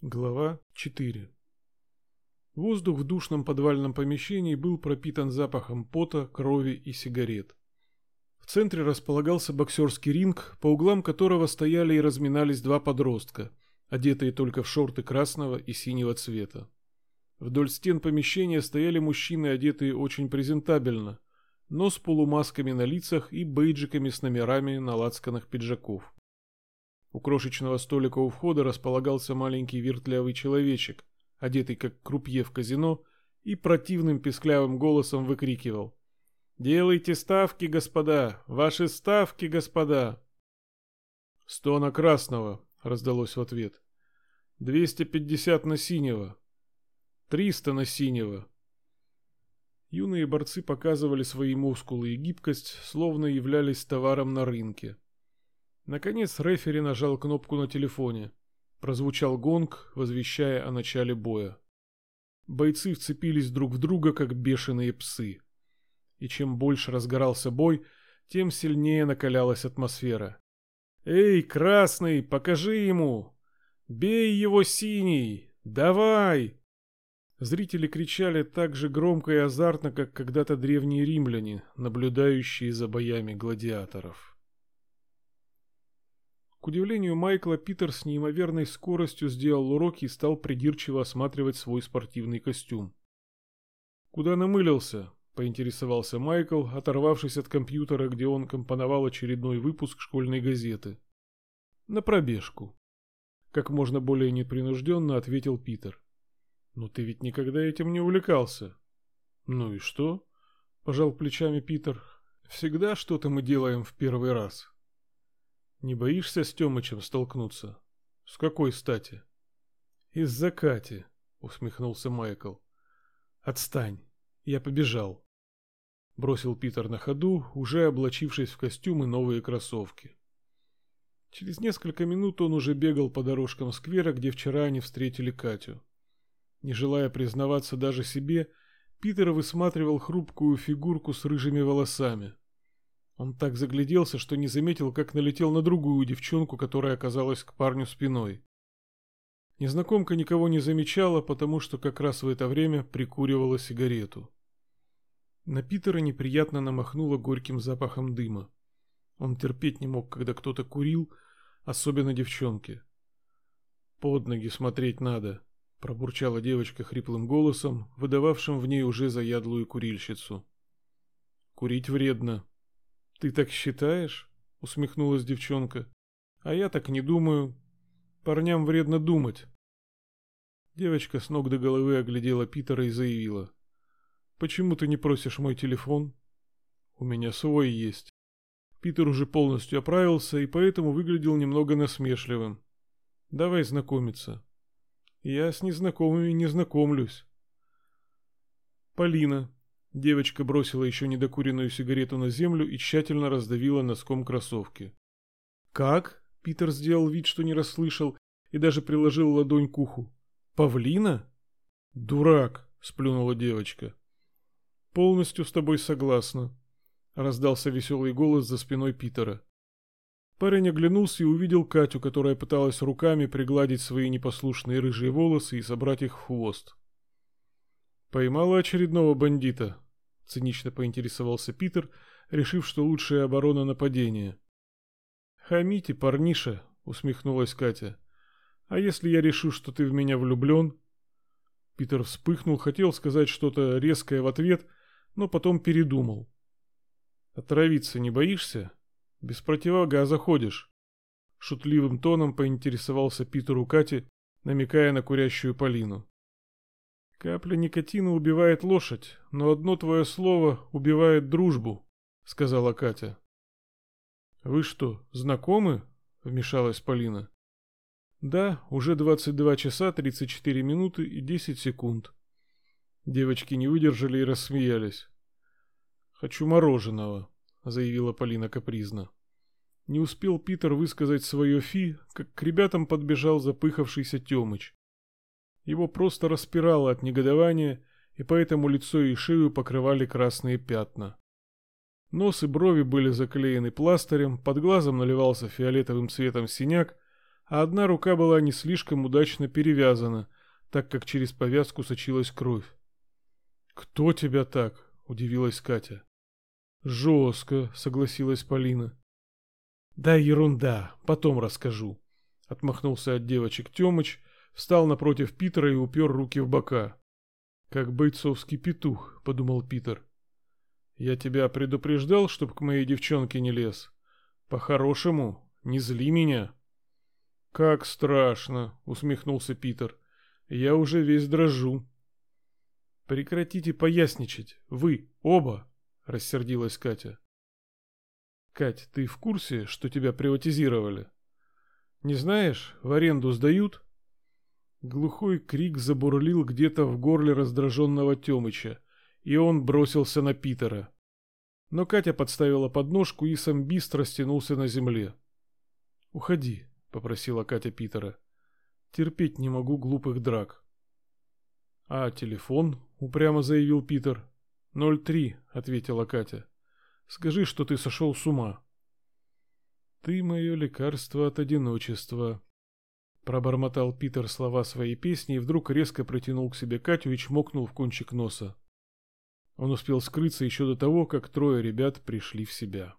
Глава 4 Воздух в душном подвальном помещении был пропитан запахом пота, крови и сигарет. В центре располагался боксерский ринг, по углам которого стояли и разминались два подростка, одетые только в шорты красного и синего цвета. Вдоль стен помещения стояли мужчины, одетые очень презентабельно, но с полумасками на лицах и бейджиками с номерами на лацканах пиджаков. У крошечного столика у входа располагался маленький вертлявый человечек, одетый как крупье в казино, и противным песклявым голосом выкрикивал. «Делайте ставки, господа! Ваши ставки, господа!» «Сто на красного!» — раздалось в ответ. «Двести пятьдесят на синего!» «Триста на синего!» Юные борцы показывали свои мускулы и гибкость, словно являлись товаром на рынке. Наконец рефери нажал кнопку на телефоне. Прозвучал гонг, возвещая о начале боя. Бойцы вцепились друг в друга, как бешеные псы. И чем больше разгорался бой, тем сильнее накалялась атмосфера. «Эй, красный, покажи ему! Бей его, синий! Давай!» Зрители кричали так же громко и азартно, как когда-то древние римляне, наблюдающие за боями гладиаторов. К удивлению Майкла, Питер с неимоверной скоростью сделал уроки и стал придирчиво осматривать свой спортивный костюм. «Куда намылился?» – поинтересовался Майкл, оторвавшись от компьютера, где он компоновал очередной выпуск школьной газеты. «На пробежку», – как можно более непринужденно ответил Питер. «Но ты ведь никогда этим не увлекался». «Ну и что?» – пожал плечами Питер. «Всегда что-то мы делаем в первый раз». Не боишься с Тёмычем столкнуться? С какой стати? Из-за Кати, усмехнулся Майкл. Отстань, я побежал. Бросил Питер на ходу, уже облачившись в костюм и новые кроссовки. Через несколько минут он уже бегал по дорожкам сквера, где вчера они встретили Катю. Не желая признаваться даже себе, Питер высматривал хрупкую фигурку с рыжими волосами. Он так загляделся, что не заметил, как налетел на другую девчонку, которая оказалась к парню спиной. Незнакомка никого не замечала, потому что как раз в это время прикуривала сигарету. На Питера неприятно намахнуло горьким запахом дыма. Он терпеть не мог, когда кто-то курил, особенно девчонки. «Под ноги смотреть надо», — пробурчала девочка хриплым голосом, выдававшим в ней уже заядлую курильщицу. «Курить вредно», «Ты так считаешь?» — усмехнулась девчонка. «А я так не думаю. Парням вредно думать». Девочка с ног до головы оглядела Питера и заявила. «Почему ты не просишь мой телефон?» «У меня свой есть». Питер уже полностью оправился и поэтому выглядел немного насмешливым. «Давай знакомиться». «Я с незнакомыми не знакомлюсь». Полина, Девочка бросила еще недокуренную сигарету на землю и тщательно раздавила носком кроссовки. «Как?» — Питер сделал вид, что не расслышал, и даже приложил ладонь к уху. «Павлина?» «Дурак!» — сплюнула девочка. «Полностью с тобой согласна», — раздался веселый голос за спиной Питера. Парень оглянулся и увидел Катю, которая пыталась руками пригладить свои непослушные рыжие волосы и собрать их в хвост. «Поймала очередного бандита?» — цинично поинтересовался Питер, решив, что лучшая оборона нападение. «Хамите, парниша!» — усмехнулась Катя. «А если я решу, что ты в меня влюблен?» Питер вспыхнул, хотел сказать что-то резкое в ответ, но потом передумал. «Отравиться не боишься? Без противогаза ходишь?» Шутливым тоном поинтересовался Питер у Кати, намекая на курящую Полину. Капля никотина убивает лошадь, но одно твое слово убивает дружбу, сказала Катя. Вы что, знакомы? вмешалась Полина. Да, уже 22 часа 34 минуты и 10 секунд. Девочки не выдержали и рассмеялись. Хочу мороженого, заявила Полина капризно. Не успел Питер высказать свое фи, как к ребятам подбежал запыхавшийся Тёмыч. Его просто распирало от негодования, и поэтому лицо и шею покрывали красные пятна. Нос и брови были заклеены пластырем, под глазом наливался фиолетовым цветом синяк, а одна рука была не слишком удачно перевязана, так как через повязку сочилась кровь. «Кто тебя так?» — удивилась Катя. «Жестко», — согласилась Полина. «Да ерунда, потом расскажу», — отмахнулся от девочек Тёмыч, встал напротив Питера и упер руки в бока. «Как бойцовский петух», — подумал Питер. «Я тебя предупреждал, чтоб к моей девчонке не лез. По-хорошему, не зли меня». «Как страшно!» — усмехнулся Питер. «Я уже весь дрожу». «Прекратите поясничать, вы, оба!» — рассердилась Катя. «Кать, ты в курсе, что тебя приватизировали?» «Не знаешь, в аренду сдают?» Глухой крик забурлил где-то в горле раздраженного Тёмыча, и он бросился на Питера. Но Катя подставила подножку, и сам быстро растянулся на земле. «Уходи», — попросила Катя Питера. «Терпеть не могу глупых драк». «А телефон?» — упрямо заявил Питер. «Ноль три», — ответила Катя. «Скажи, что ты сошел с ума». «Ты мое лекарство от одиночества», — пробормотал Питер слова своей песни и вдруг резко протянул к себе Катю и чмокнул в кончик носа. Он успел скрыться еще до того, как трое ребят пришли в себя.